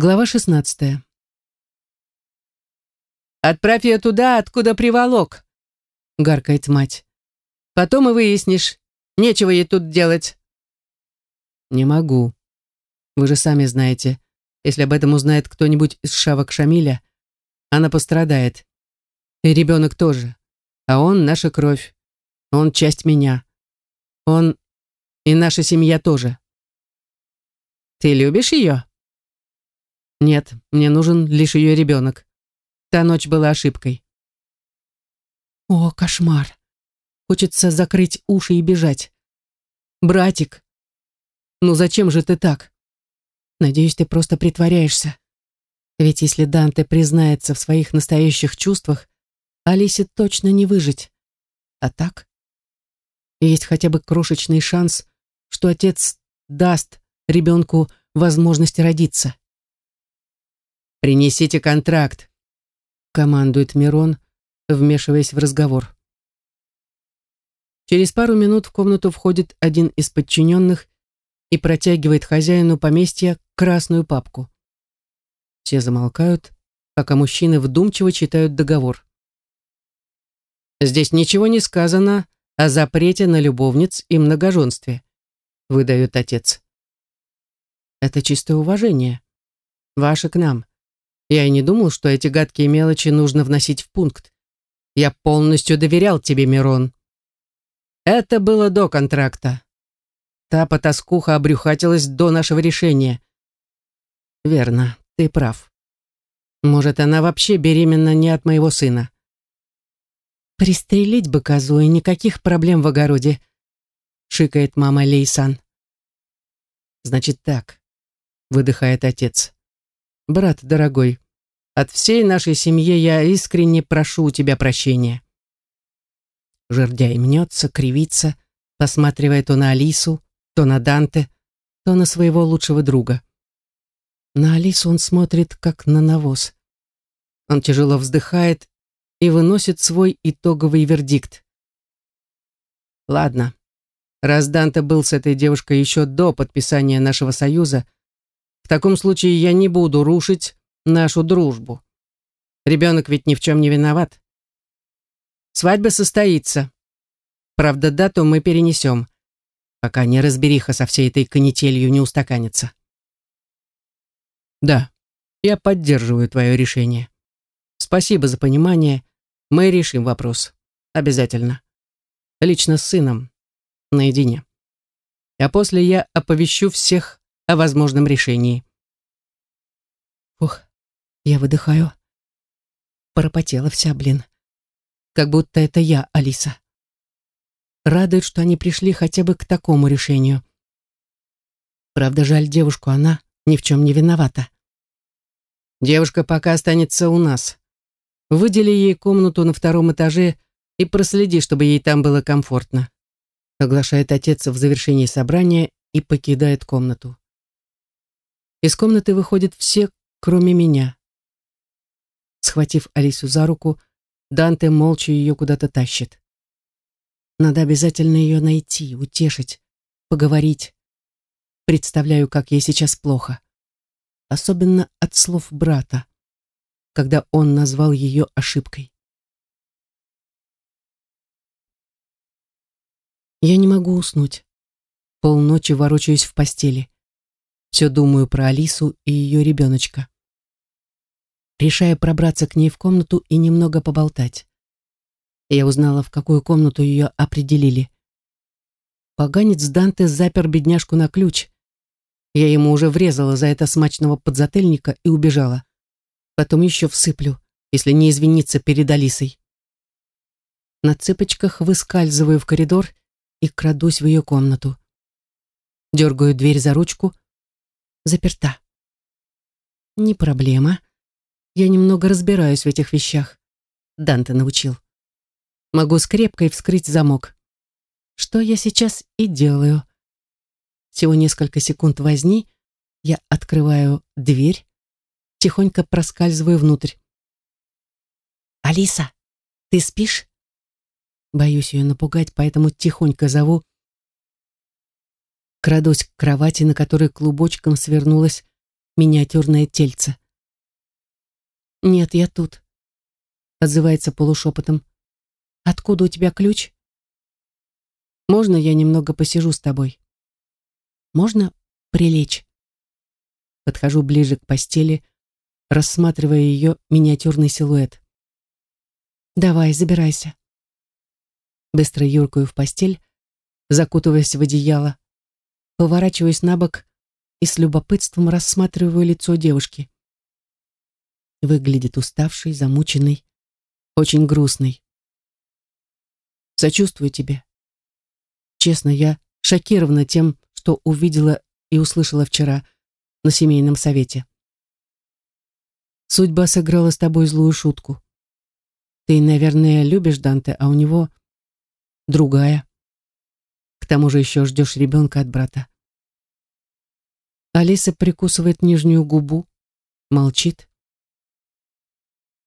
Глава 16. «Отправь ее туда, откуда приволок», — гаркает мать. «Потом и выяснишь. Нечего ей тут делать». «Не могу. Вы же сами знаете, если об этом узнает кто-нибудь из шавок Шамиля, она пострадает. И ребенок тоже. А он наша кровь. Он часть меня. Он и наша семья тоже». «Ты любишь ее?» Нет, мне нужен лишь ее ребенок. Та ночь была ошибкой. О, кошмар. Хочется закрыть уши и бежать. Братик, ну зачем же ты так? Надеюсь, ты просто притворяешься. Ведь если Данте признается в своих настоящих чувствах, Алисе точно не выжить. А так? Есть хотя бы крошечный шанс, что отец даст ребенку возможность родиться. «Принесите контракт», — командует Мирон, вмешиваясь в разговор. Через пару минут в комнату входит один из подчиненных и протягивает хозяину поместья красную папку. Все замолкают, пока мужчины вдумчиво читают договор. «Здесь ничего не сказано о запрете на любовниц и многоженстве», — выдает отец. «Это чистое уважение. Ваше к нам. Я и не думал, что эти гадкие мелочи нужно вносить в пункт. Я полностью доверял тебе, Мирон. Это было до контракта. Та потаскуха обрюхатилась до нашего решения. Верно, ты прав. Может, она вообще беременна не от моего сына. Пристрелить бы козу, и никаких проблем в огороде, шикает мама Лейсан. Значит так, выдыхает отец. Брат дорогой, от всей нашей семьи я искренне прошу у тебя прощения. Жердяй мнется, кривится, посматривая то на Алису, то на Данте, то на своего лучшего друга. На Алису он смотрит, как на навоз. Он тяжело вздыхает и выносит свой итоговый вердикт. Ладно, раз Данте был с этой девушкой еще до подписания нашего союза, в таком случае я не буду рушить нашу дружбу. Ребенок ведь ни в чем не виноват. Свадьба состоится. Правда, дату мы перенесем, пока не разбериха со всей этой канителью не устаканится. Да, я поддерживаю твое решение. Спасибо за понимание. Мы решим вопрос. Обязательно. Лично с сыном. Наедине. А после я оповещу всех о возможном решении. Ух, я выдыхаю. Пропотела вся, блин. Как будто это я, Алиса. Радует, что они пришли хотя бы к такому решению. Правда, жаль девушку, она ни в чем не виновата. Девушка пока останется у нас. Выдели ей комнату на втором этаже и проследи, чтобы ей там было комфортно. Оглашает отец в завершении собрания и покидает комнату. Из комнаты выходят все, кроме меня. Схватив Алису за руку, Данте молча ее куда-то тащит. Надо обязательно ее найти, утешить, поговорить. Представляю, как ей сейчас плохо. Особенно от слов брата, когда он назвал ее ошибкой. Я не могу уснуть. Полночи ворочаюсь в постели. Все думаю про Алису и ее ребеночка. Решаю пробраться к ней в комнату и немного поболтать. Я узнала, в какую комнату ее определили. Поганец Данте запер бедняжку на ключ. Я ему уже врезала за это смачного подзатыльника и убежала. Потом еще всыплю, если не извиниться перед Алисой. На цыпочках выскальзываю в коридор и крадусь в ее комнату. Дергаю дверь за ручку, заперта. Не проблема. Я немного разбираюсь в этих вещах. Данте научил. Могу скрепкой вскрыть замок. Что я сейчас и делаю. Всего несколько секунд возни, я открываю дверь, тихонько проскальзываю внутрь. «Алиса, ты спишь?» Боюсь ее напугать, поэтому тихонько зову Крадусь к кровати, на которой клубочком свернулась миниатюрное тельце. «Нет, я тут», — отзывается полушепотом. «Откуда у тебя ключ?» «Можно я немного посижу с тобой?» «Можно прилечь?» Подхожу ближе к постели, рассматривая ее миниатюрный силуэт. «Давай, забирайся». Быстро юркаю в постель, закутываясь в одеяло, поворачиваюсь на бок и с любопытством рассматриваю лицо девушки. Выглядит уставшей, замученной, очень грустной. Сочувствую тебе. Честно, я шокирована тем, что увидела и услышала вчера на семейном совете. Судьба сыграла с тобой злую шутку. Ты, наверное, любишь Данте, а у него другая. Тому же еще ждешь ребенка от брата. Алиса прикусывает нижнюю губу, молчит.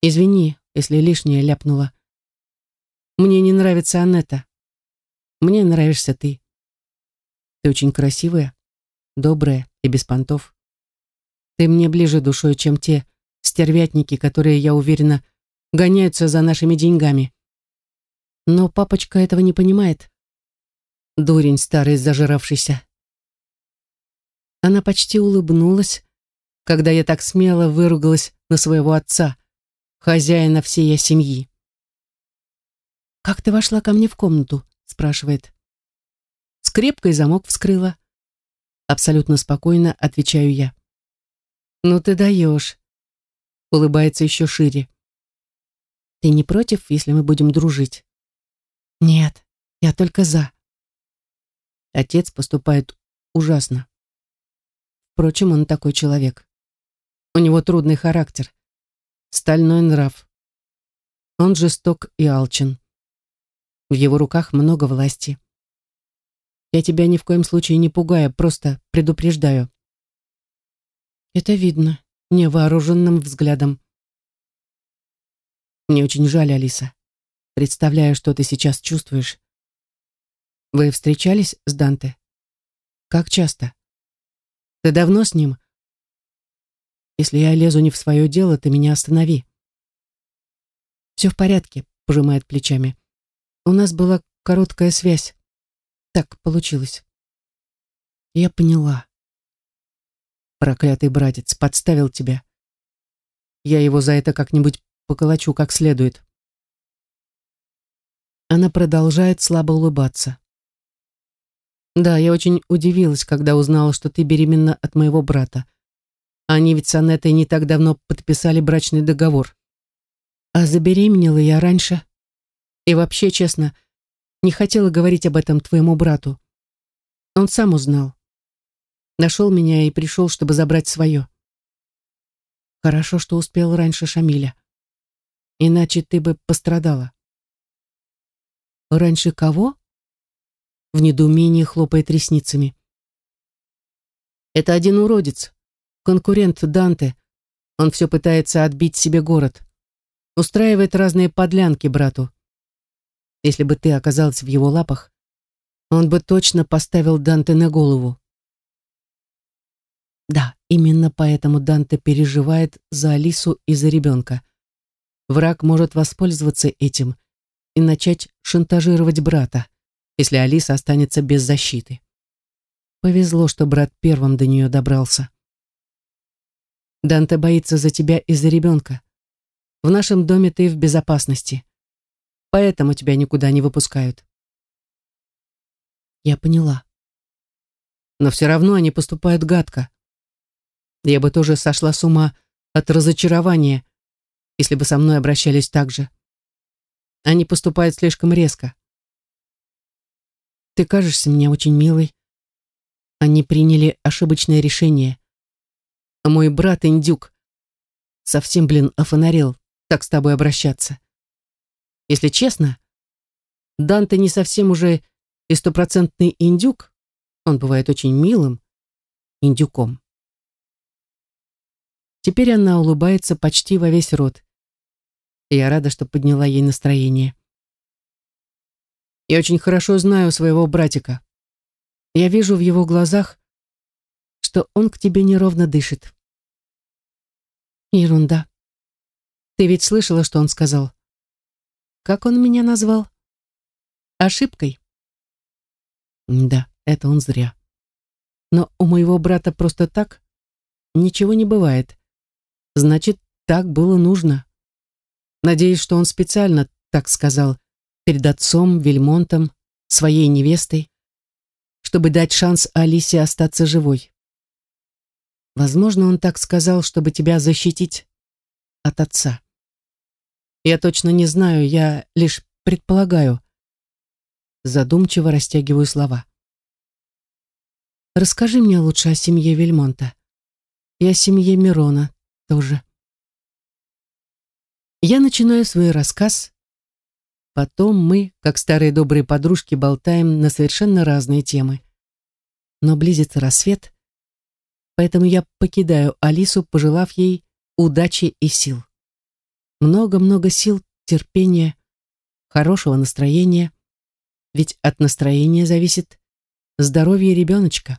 Извини, если лишнее ляпнула. Мне не нравится Анетта. Мне нравишься ты. Ты очень красивая, добрая и без понтов. Ты мне ближе душой, чем те стервятники, которые, я уверена, гоняются за нашими деньгами. Но папочка этого не понимает. Дурень старый зажиравшийся. Она почти улыбнулась, когда я так смело выругалась на своего отца, хозяина всей семьи. «Как ты вошла ко мне в комнату?» спрашивает. Скрепкой замок вскрыла. Абсолютно спокойно отвечаю я. «Ну ты даешь», — улыбается еще шире. «Ты не против, если мы будем дружить?» «Нет, я только за». Отец поступает ужасно. Впрочем, он такой человек. У него трудный характер, стальной нрав. Он жесток и алчен. В его руках много власти. Я тебя ни в коем случае не пугаю, просто предупреждаю. Это видно невооруженным взглядом. Мне очень жаль, Алиса. Представляю, что ты сейчас чувствуешь. Вы встречались с Данте? Как часто? Ты давно с ним? Если я лезу не в свое дело, ты меня останови. Все в порядке, пожимает плечами. У нас была короткая связь. Так получилось. Я поняла. Проклятый братец подставил тебя. Я его за это как-нибудь поколочу как следует. Она продолжает слабо улыбаться. Да, я очень удивилась, когда узнала, что ты беременна от моего брата. Они ведь с Анеттой не так давно подписали брачный договор. А забеременела я раньше. И вообще, честно, не хотела говорить об этом твоему брату. Он сам узнал. Нашел меня и пришел, чтобы забрать свое. Хорошо, что успел раньше Шамиля. Иначе ты бы пострадала. Раньше кого? В недоумении хлопает ресницами. Это один уродец, конкурент Данте. Он все пытается отбить себе город. Устраивает разные подлянки брату. Если бы ты оказалась в его лапах, он бы точно поставил Данте на голову. Да, именно поэтому Данте переживает за Алису и за ребенка. Враг может воспользоваться этим и начать шантажировать брата, если Алиса останется без защиты. Повезло, что брат первым до нее добрался. Данте боится за тебя и за ребенка. В нашем доме ты в безопасности поэтому тебя никуда не выпускают. Я поняла. Но все равно они поступают гадко. Я бы тоже сошла с ума от разочарования, если бы со мной обращались так же. Они поступают слишком резко. Ты кажешься мне очень милой. Они приняли ошибочное решение. А мой брат Индюк совсем, блин, офонарел так с тобой обращаться. Если честно, Данте не совсем уже и стопроцентный индюк, он бывает очень милым индюком. Теперь она улыбается почти во весь рот. И я рада, что подняла ей настроение. Я очень хорошо знаю своего братика. Я вижу в его глазах, что он к тебе неровно дышит. Ерунда. Ты ведь слышала, что он сказал? Как он меня назвал? Ошибкой? Да, это он зря. Но у моего брата просто так ничего не бывает. Значит, так было нужно. Надеюсь, что он специально так сказал перед отцом, Вельмонтом, своей невестой, чтобы дать шанс Алисе остаться живой. Возможно, он так сказал, чтобы тебя защитить от отца. Я точно не знаю, я лишь предполагаю. Задумчиво растягиваю слова. Расскажи мне лучше о семье Вельмонта. И о семье Мирона тоже. Я начинаю свой рассказ. Потом мы, как старые добрые подружки, болтаем на совершенно разные темы. Но близится рассвет, поэтому я покидаю Алису, пожелав ей удачи и сил. Много-много сил, терпения, хорошего настроения, ведь от настроения зависит здоровье ребеночка.